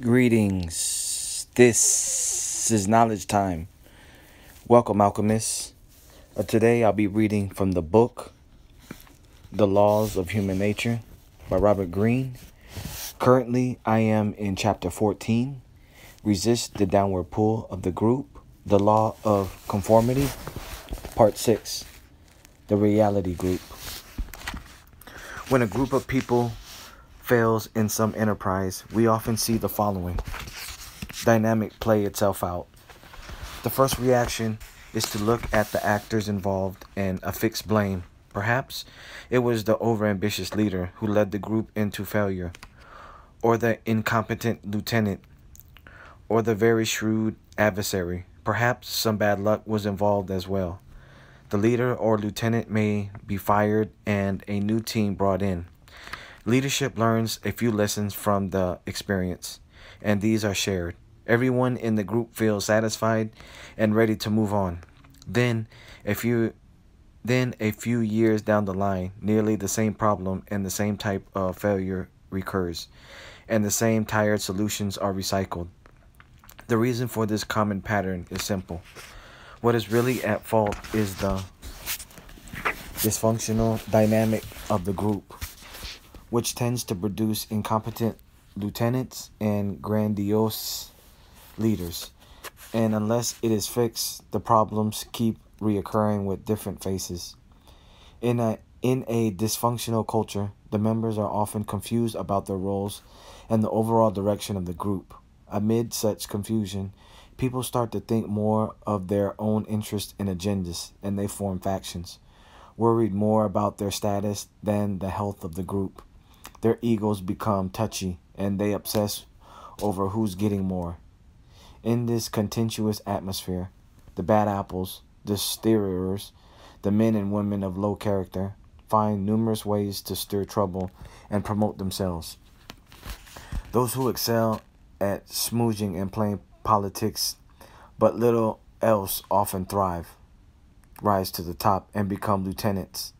Greetings. This is knowledge time. Welcome, alchemists. Uh, today I'll be reading from the book The Laws of Human Nature by Robert Greene. Currently, I am in chapter 14 Resist the Downward Pull of the Group, The Law of Conformity, Part 6 The Reality Group. When a group of people fails in some enterprise, we often see the following dynamic play itself out. The first reaction is to look at the actors involved and affix blame. Perhaps it was the overambitious leader who led the group into failure, or the incompetent lieutenant, or the very shrewd adversary. Perhaps some bad luck was involved as well. The leader or lieutenant may be fired and a new team brought in. Leadership learns a few lessons from the experience, and these are shared. Everyone in the group feels satisfied and ready to move on. Then, a few then a few years down the line, nearly the same problem and the same type of failure recurs, and the same tired solutions are recycled. The reason for this common pattern is simple. What is really at fault is the dysfunctional dynamic of the group which tends to produce incompetent lieutenants and grandiose leaders. And unless it is fixed, the problems keep reoccurring with different faces. In a in a dysfunctional culture, the members are often confused about their roles and the overall direction of the group. Amid such confusion, people start to think more of their own interests and agendas, and they form factions, worried more about their status than the health of the group their egos become touchy and they obsess over who's getting more. In this contentious atmosphere, the bad apples, the steerers, the men and women of low character, find numerous ways to stir trouble and promote themselves. Those who excel at smooching and playing politics, but little else often thrive, rise to the top, and become lieutenants.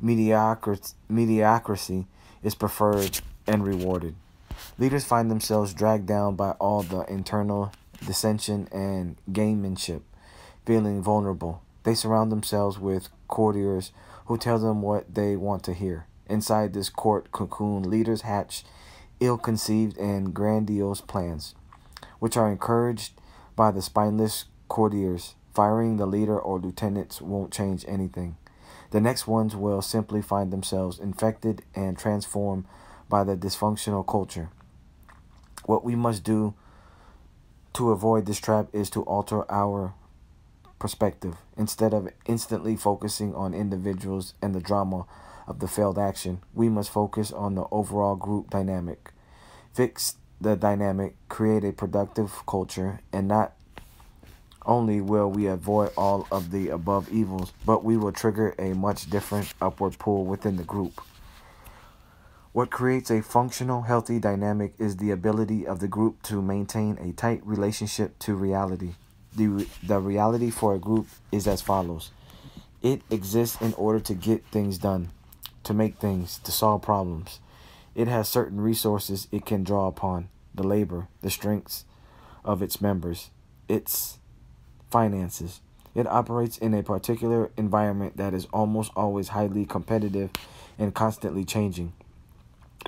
Mediocrity, mediocrity is preferred and rewarded. Leaders find themselves dragged down by all the internal dissension and gamemanship, feeling vulnerable. They surround themselves with courtiers who tell them what they want to hear. Inside this court cocoon, leaders hatch ill conceived and grandiose plans, which are encouraged by the spineless courtiers. Firing the leader or lieutenants won't change anything. The next ones will simply find themselves infected and transformed by the dysfunctional culture. What we must do to avoid this trap is to alter our perspective. Instead of instantly focusing on individuals and the drama of the failed action, we must focus on the overall group dynamic. Fix the dynamic, create a productive culture, and not only will we avoid all of the above evils, but we will trigger a much different upward pull within the group. What creates a functional, healthy dynamic is the ability of the group to maintain a tight relationship to reality. The, the reality for a group is as follows it exists in order to get things done, to make things, to solve problems. It has certain resources it can draw upon the labor, the strengths of its members, its finances. It operates in a particular environment that is almost always highly competitive and constantly changing.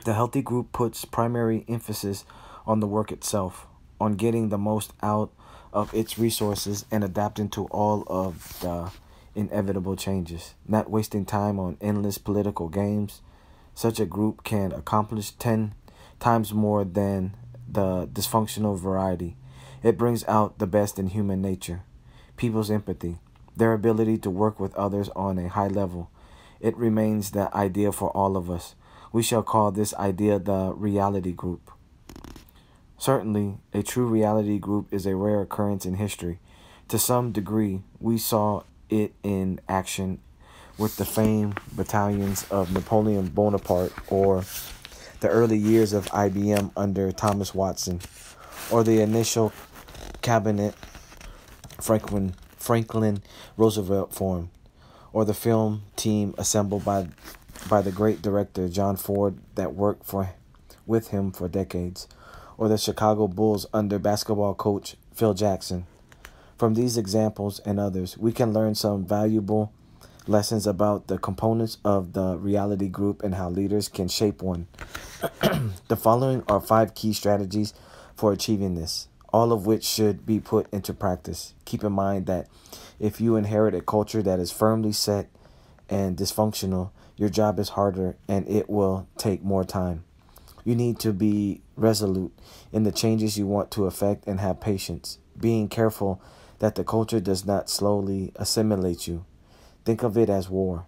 The healthy group puts primary emphasis on the work itself, on getting the most out of its resources and adapting to all of the inevitable changes, not wasting time on endless political games. Such a group can accomplish 10 times more than the dysfunctional variety. It brings out the best in human nature people's empathy, their ability to work with others on a high level. It remains the idea for all of us. We shall call this idea the reality group. Certainly, a true reality group is a rare occurrence in history. To some degree, we saw it in action with the famed battalions of Napoleon Bonaparte or the early years of IBM under Thomas Watson or the initial cabinet Franklin, Franklin Roosevelt formed, or the film team assembled by, by the great director John Ford that worked for, with him for decades, or the Chicago Bulls under basketball coach Phil Jackson. From these examples and others, we can learn some valuable lessons about the components of the reality group and how leaders can shape one. the following are five key strategies for achieving this, all of which should be put into practice. Keep in mind that if you inherit a culture that is firmly set and dysfunctional, your job is harder and it will take more time. You need to be resolute in the changes you want to effect and have patience, being careful that the culture does not slowly assimilate you. Think of it as war,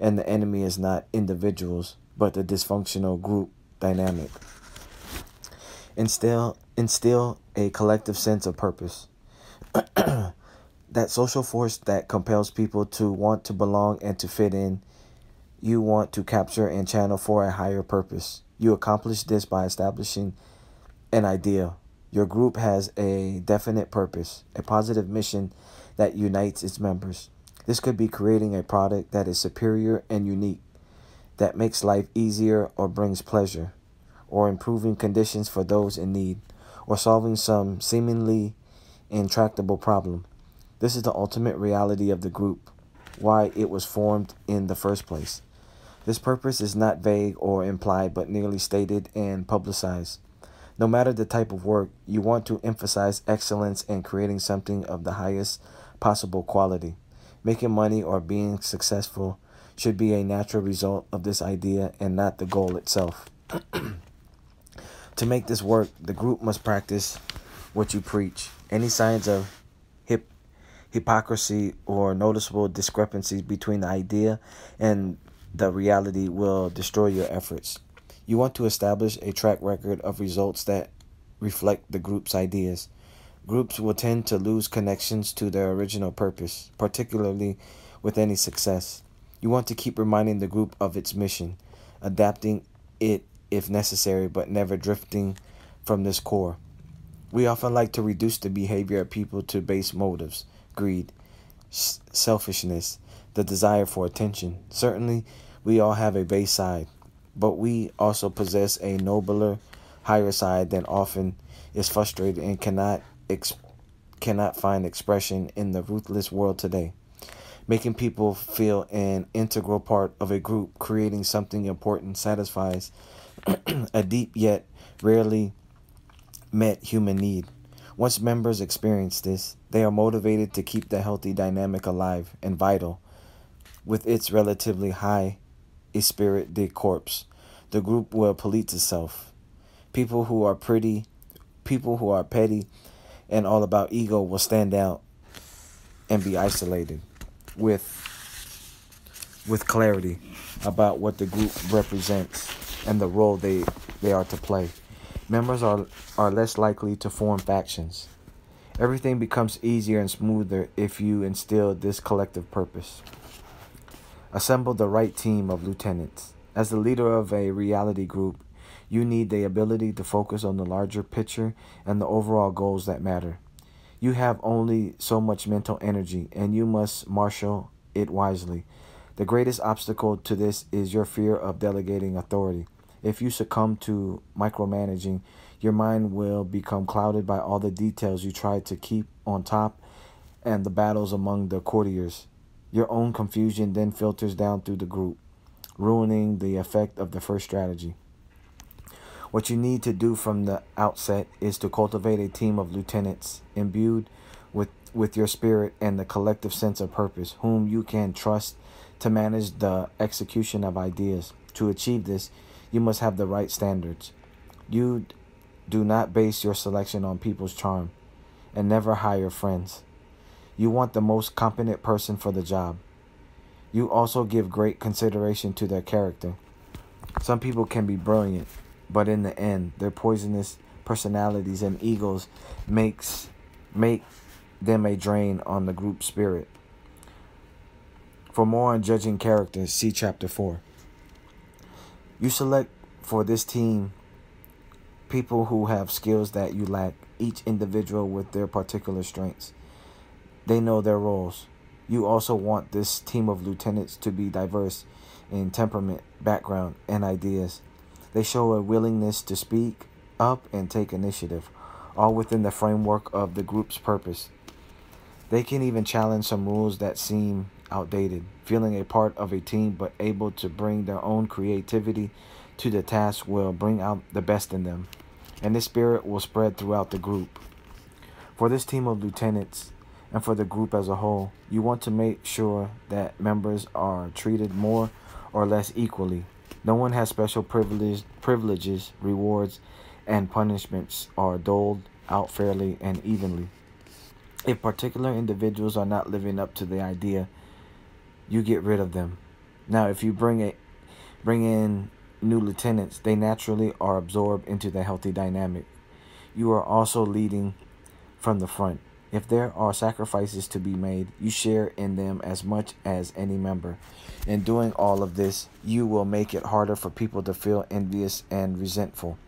and the enemy is not individuals, but the dysfunctional group dynamic. Instill, instill a collective sense of purpose. that social force that compels people to want to belong and to fit in, you want to capture and channel for a higher purpose. You accomplish this by establishing an idea. Your group has a definite purpose, a positive mission that unites its members. This could be creating a product that is superior and unique that makes life easier or brings pleasure, or improving conditions for those in need, or solving some seemingly intractable problem. This is the ultimate reality of the group, why it was formed in the first place. This purpose is not vague or implied, but nearly stated and publicized. No matter the type of work, you want to emphasize excellence and creating something of the highest possible quality. Making money or being successful should be a natural result of this idea and not the goal itself. to make this work, the group must practice what you preach. Any signs of hip, hypocrisy or noticeable discrepancies between the idea and the reality will destroy your efforts. You want to establish a track record of results that reflect the group's ideas. Groups will tend to lose connections to their original purpose, particularly with any success. You want to keep reminding the group of its mission, adapting it if necessary, but never drifting from this core. We often like to reduce the behavior of people to base motives, greed, selfishness, the desire for attention. Certainly, we all have a base side, but we also possess a nobler, higher side that often is frustrated and cannot cannot find expression in the ruthless world today making people feel an integral part of a group, creating something important, satisfies a deep yet rarely met human need. Once members experience this, they are motivated to keep the healthy dynamic alive and vital. With its relatively high esprit de corps, the group will police itself. People who are pretty, people who are petty, and all about ego will stand out and be isolated with with clarity about what the group represents and the role they they are to play. Members are are less likely to form factions. Everything becomes easier and smoother if you instill this collective purpose. Assemble the right team of lieutenants. As the leader of a reality group, you need the ability to focus on the larger picture and the overall goals that matter. You have only so much mental energy, and you must marshal it wisely. The greatest obstacle to this is your fear of delegating authority. If you succumb to micromanaging, your mind will become clouded by all the details you try to keep on top and the battles among the courtiers. Your own confusion then filters down through the group, ruining the effect of the first strategy. What you need to do from the outset is to cultivate a team of lieutenants imbued with, with your spirit and the collective sense of purpose, whom you can trust to manage the execution of ideas. To achieve this, you must have the right standards. You do not base your selection on people's charm and never hire friends. You want the most competent person for the job. You also give great consideration to their character. Some people can be brilliant, but in the end, their poisonous personalities and egos makes make them a drain on the group spirit. For more on judging characters, see chapter 4. You select for this team people who have skills that you lack, each individual with their particular strengths. They know their roles. You also want this team of lieutenants to be diverse in temperament, background, and ideas. They show a willingness to speak up and take initiative, all within the framework of the group's purpose. They can even challenge some rules that seem outdated, feeling a part of a team but able to bring their own creativity to the task will bring out the best in them, and this spirit will spread throughout the group. For this team of lieutenants and for the group as a whole, you want to make sure that members are treated more or less equally. No one has special privilege, privileges, rewards, and punishments are doled out fairly and evenly. If particular individuals are not living up to the idea, you get rid of them. Now, if you bring it, bring in new lieutenants, they naturally are absorbed into the healthy dynamic. You are also leading from the front. If there are sacrifices to be made, you share in them as much as any member. In doing all of this, you will make it harder for people to feel envious and resentful,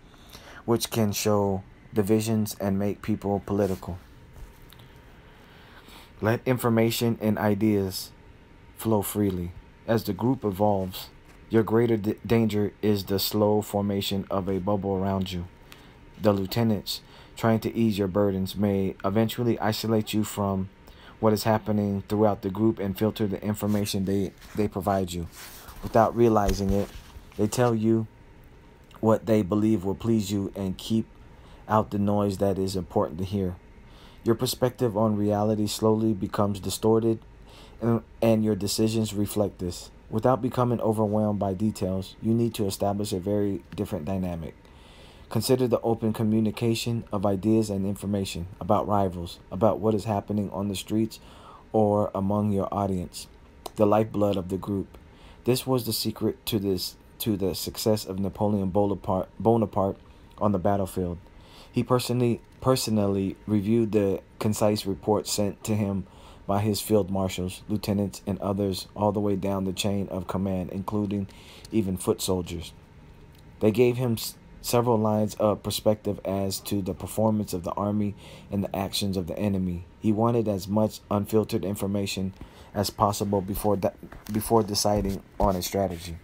which can show divisions and make people political. Let information and ideas flow freely. As the group evolves, your greater danger is the slow formation of a bubble around you. The lieutenants, trying to ease your burdens, may eventually isolate you from what is happening throughout the group and filter the information they, they provide you. Without realizing it, they tell you what they believe will please you and keep out the noise that is important to hear. Your perspective on reality slowly becomes distorted, and, your decisions reflect this. Without becoming overwhelmed by details, you need to establish a very different dynamic. Consider the open communication of ideas and information about rivals, about what is happening on the streets or among your audience, the lifeblood of the group. This was the secret to this to the success of Napoleon Bonaparte, Bonaparte on the battlefield. He personally personally reviewed the concise report sent to him by his field marshals, lieutenants, and others all the way down the chain of command, including even foot soldiers. They gave him several lines of perspective as to the performance of the army and the actions of the enemy. He wanted as much unfiltered information as possible before de- before deciding on a strategy.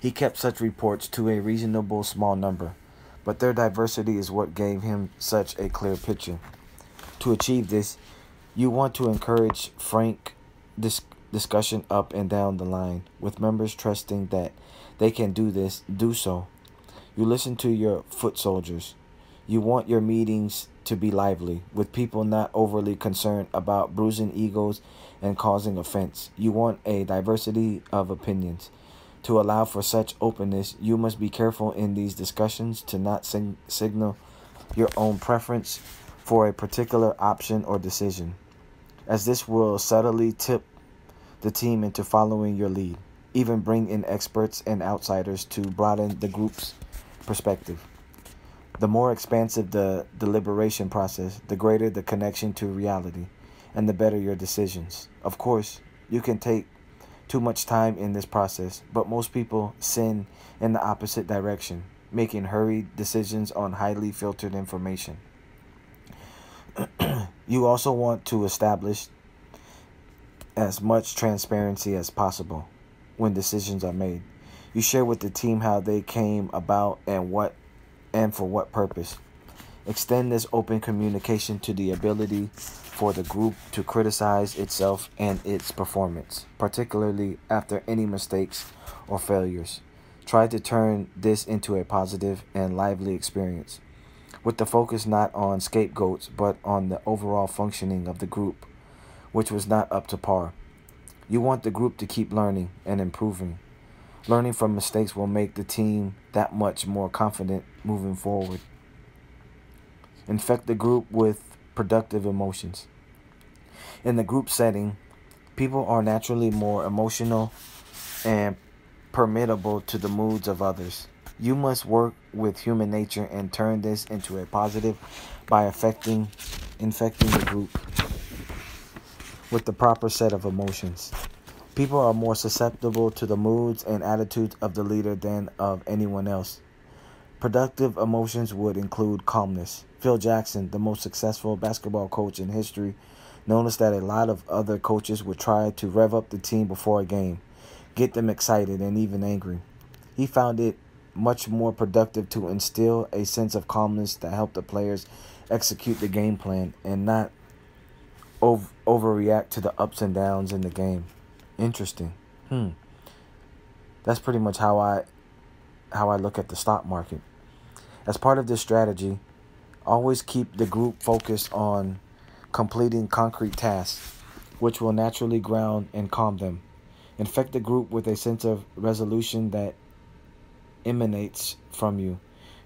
He kept such reports to a reasonable small number, but their diversity is what gave him such a clear picture. To achieve this, you want to encourage frank dis- discussion up and down the line, with members trusting that they can do this, do so. You listen to your foot soldiers. You want your meetings to be lively, with people not overly concerned about bruising egos and causing offense. You want a diversity of opinions. To allow for such openness, you must be careful in these discussions to not sing- signal your own preference for a particular option or decision, as this will subtly tip the team into following your lead. Even bring in experts and outsiders to broaden the group's perspective. The more expansive the deliberation process, the greater the connection to reality, and the better your decisions. Of course, you can take too much time in this process, but most people sin in the opposite direction, making hurried decisions on highly filtered information. You also want to establish as much transparency as possible when decisions are made. You share with the team how they came about and what and for what purpose. Extend this open communication to the ability for the group to criticize itself and its performance, particularly after any mistakes or failures. Try to turn this into a positive and lively experience, with the focus not on scapegoats but on the overall functioning of the group, which was not up to par. You want the group to keep learning and improving. Learning from mistakes will make the team that much more confident moving forward. Infect the group with productive emotions. In the group setting, people are naturally more emotional and permittable to the moods of others. You must work with human nature and turn this into a positive by affecting infecting the group with the proper set of emotions. People are more susceptible to the moods and attitudes of the leader than of anyone else. Productive emotions would include calmness. Phil Jackson, the most successful basketball coach in history, noticed that a lot of other coaches would try to rev up the team before a game, get them excited and even angry. He found it much more productive to instill a sense of calmness to help the players execute the game plan and not over overreact to the ups and downs in the game. Interesting. Hmm. That's pretty much how I how I look at the stock market. As part of this strategy, always keep the group focused on completing concrete tasks, which will naturally ground and calm them. Infect the group with a sense of resolution that emanates from you.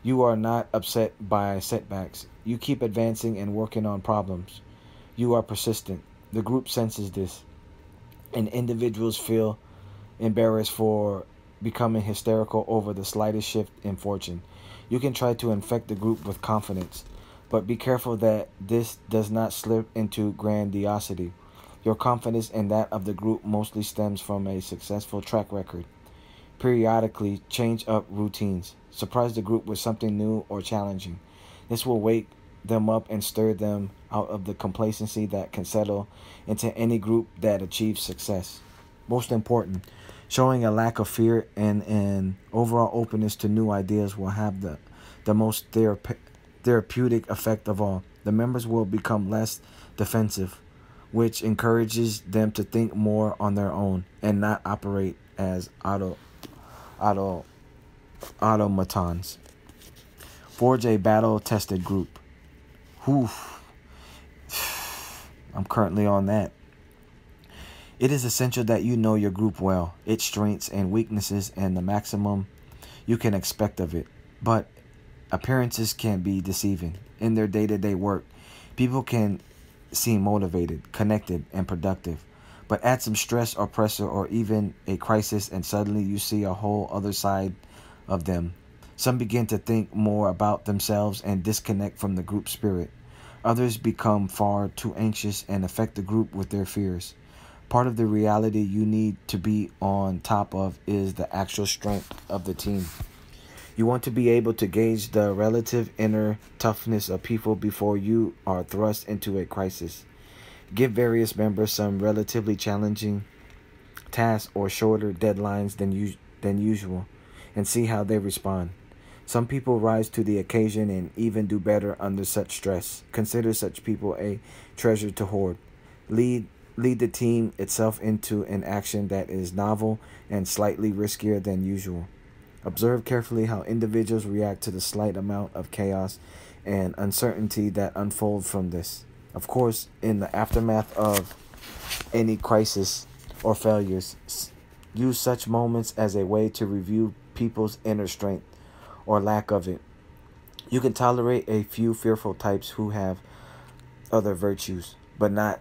You are not upset by setbacks. You keep advancing and working on problems. You are persistent. The group senses this, and individuals feel embarrassed for becoming hysterical over the slightest shift in fortune. You can try to infect the group with confidence, but be careful that this does not slip into grandiosity. Your confidence and that of the group mostly stems from a successful track record. Periodically, change up routines. Surprise the group with something new or challenging. This will wake them up and stir them out of the complacency that can settle into any group that achieves success. Most important, showing a lack of fear and an overall openness to new ideas will have the, the most therape- therapeutic effect of all. The members will become less defensive, which encourages them to think more on their own and not operate as auto, auto, automatons. Forge a battle tested group. Whew. I'm currently on that. It is essential that you know your group well, its strengths and weaknesses, and the maximum you can expect of it. But appearances can be deceiving. In their day to day work, people can seem motivated, connected, and productive. But add some stress or pressure or even a crisis, and suddenly you see a whole other side of them. Some begin to think more about themselves and disconnect from the group spirit. Others become far too anxious and affect the group with their fears. Part of the reality you need to be on top of is the actual strength of the team. You want to be able to gauge the relative inner toughness of people before you are thrust into a crisis. Give various members some relatively challenging tasks or shorter deadlines than, u- than usual and see how they respond. Some people rise to the occasion and even do better under such stress. Consider such people a treasure to hoard. Lead lead the team itself into an action that is novel and slightly riskier than usual. Observe carefully how individuals react to the slight amount of chaos and uncertainty that unfold from this. Of course, in the aftermath of any crisis or failures, use such moments as a way to review people's inner strength or lack of it. You can tolerate a few fearful types who have other virtues, but not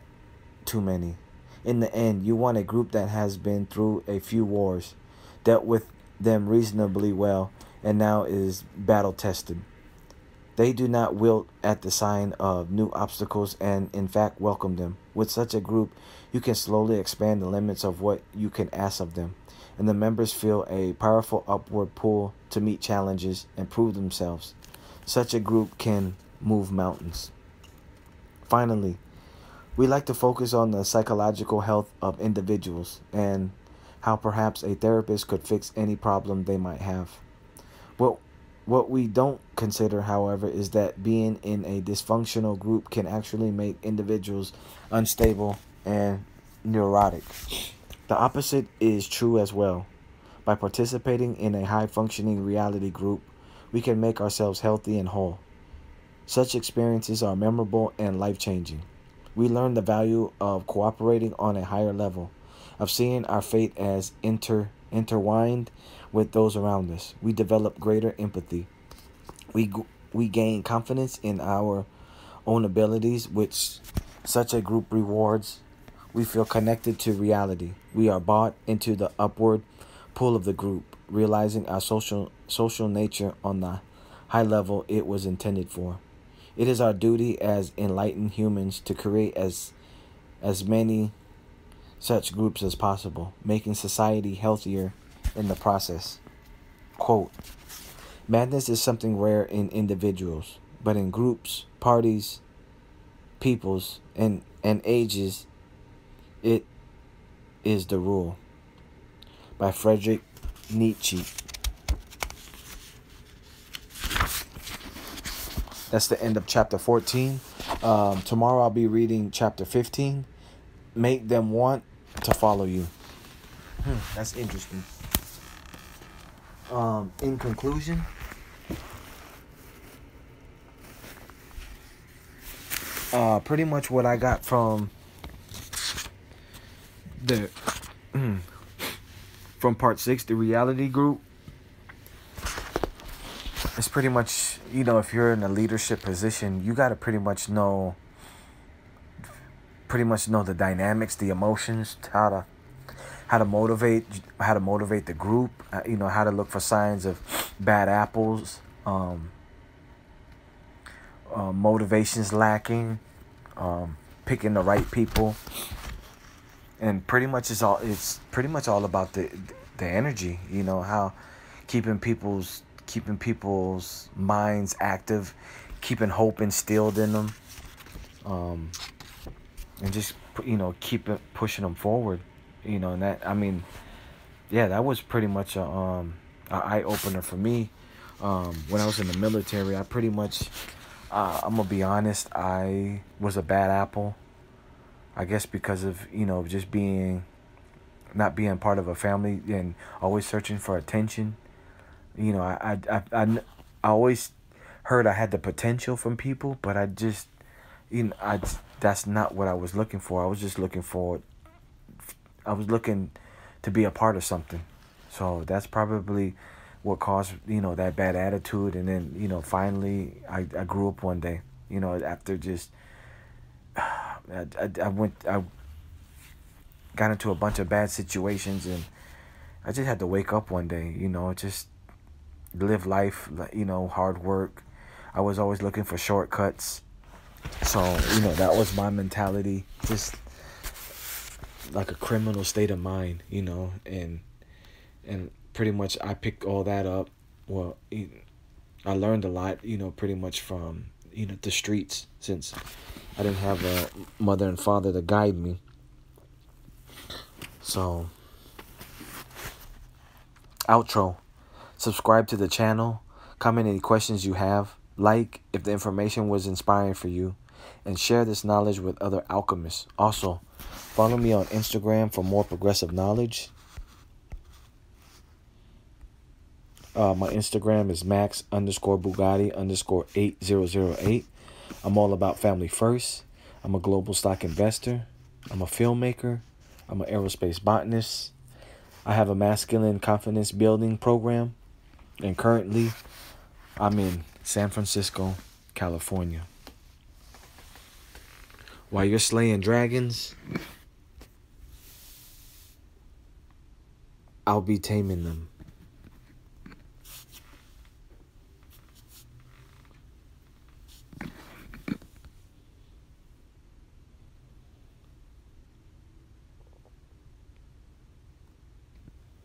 too many. In the end, you want a group that has been through a few wars, dealt with them reasonably well, and now is battle tested. They do not wilt at the sign of new obstacles and, in fact, welcome them. With such a group, you can slowly expand the limits of what you can ask of them, and the members feel a powerful upward pull to meet challenges and prove themselves. Such a group can move mountains. Finally, we like to focus on the psychological health of individuals and how perhaps a therapist could fix any problem they might have. What what we don't consider, however, is that being in a dysfunctional group can actually make individuals unstable and neurotic. The opposite is true as well. By participating in a high functioning reality group, we can make ourselves healthy and whole. Such experiences are memorable and life changing. We learn the value of cooperating on a higher level, of seeing our fate as inter intertwined with those around us. We develop greater empathy. We we gain confidence in our own abilities, which such a group rewards. We feel connected to reality. We are bought into the upward pull of the group, realizing our social social nature on the high level it was intended for. It is our duty as enlightened humans to create as as many such groups as possible, making society healthier in the process. Quote, Madness is something rare in individuals, but in groups, parties, peoples, and, and ages, it is the rule. By Frederick Nietzsche. That's the end of chapter 14. Um, tomorrow I'll be reading chapter 15. Make them want to follow you. Hmm, that's interesting. Um, in conclusion, uh, pretty much what I got from the from part six, the reality group. It's pretty much you know if you're in a leadership position, you got to pretty much know pretty much know the dynamics, the emotions, how to how to motivate how to motivate the group, uh, you know how to look for signs of bad apples, um, uh, motivations lacking, um, picking the right people, and pretty much it's all it's pretty much all about the the energy. You know how keeping people's keeping people's minds active, keeping hope instilled in them, um, and just you know keep pushing them forward. You know, and that I mean, yeah, that was pretty much a um a eye opener for me. Um, when I was in the military, I pretty much uh, I'm gonna be honest. I was a bad apple. I guess because of you know just being, not being part of a family and always searching for attention. You know, I I I, I, I always heard I had the potential from people, but I just, you know, I that's not what I was looking for. I was just looking for. I was looking to be a part of something, so that's probably what caused you know that bad attitude and then you know finally I, I grew up one day you know after just I, I, I went I got into a bunch of bad situations and I just had to wake up one day you know just live life you know hard work I was always looking for shortcuts so you know that was my mentality just like a criminal state of mind you know and and pretty much I picked all that up. Well, I learned a lot, you know, pretty much from you know the streets since I didn't have a mother and father to guide me. So, outro. Subscribe to the channel. Comment any questions you have. Like if the information was inspiring for you. And share this knowledge with other alchemists. Also, follow me on Instagram for more progressive knowledge. Uh, my Instagram is max underscore Bugatti underscore 8008. I'm all about family first. I'm a global stock investor. I'm a filmmaker. I'm an aerospace botanist. I have a masculine confidence building program. And currently, I'm in San Francisco, California. While you're slaying dragons, I'll be taming them.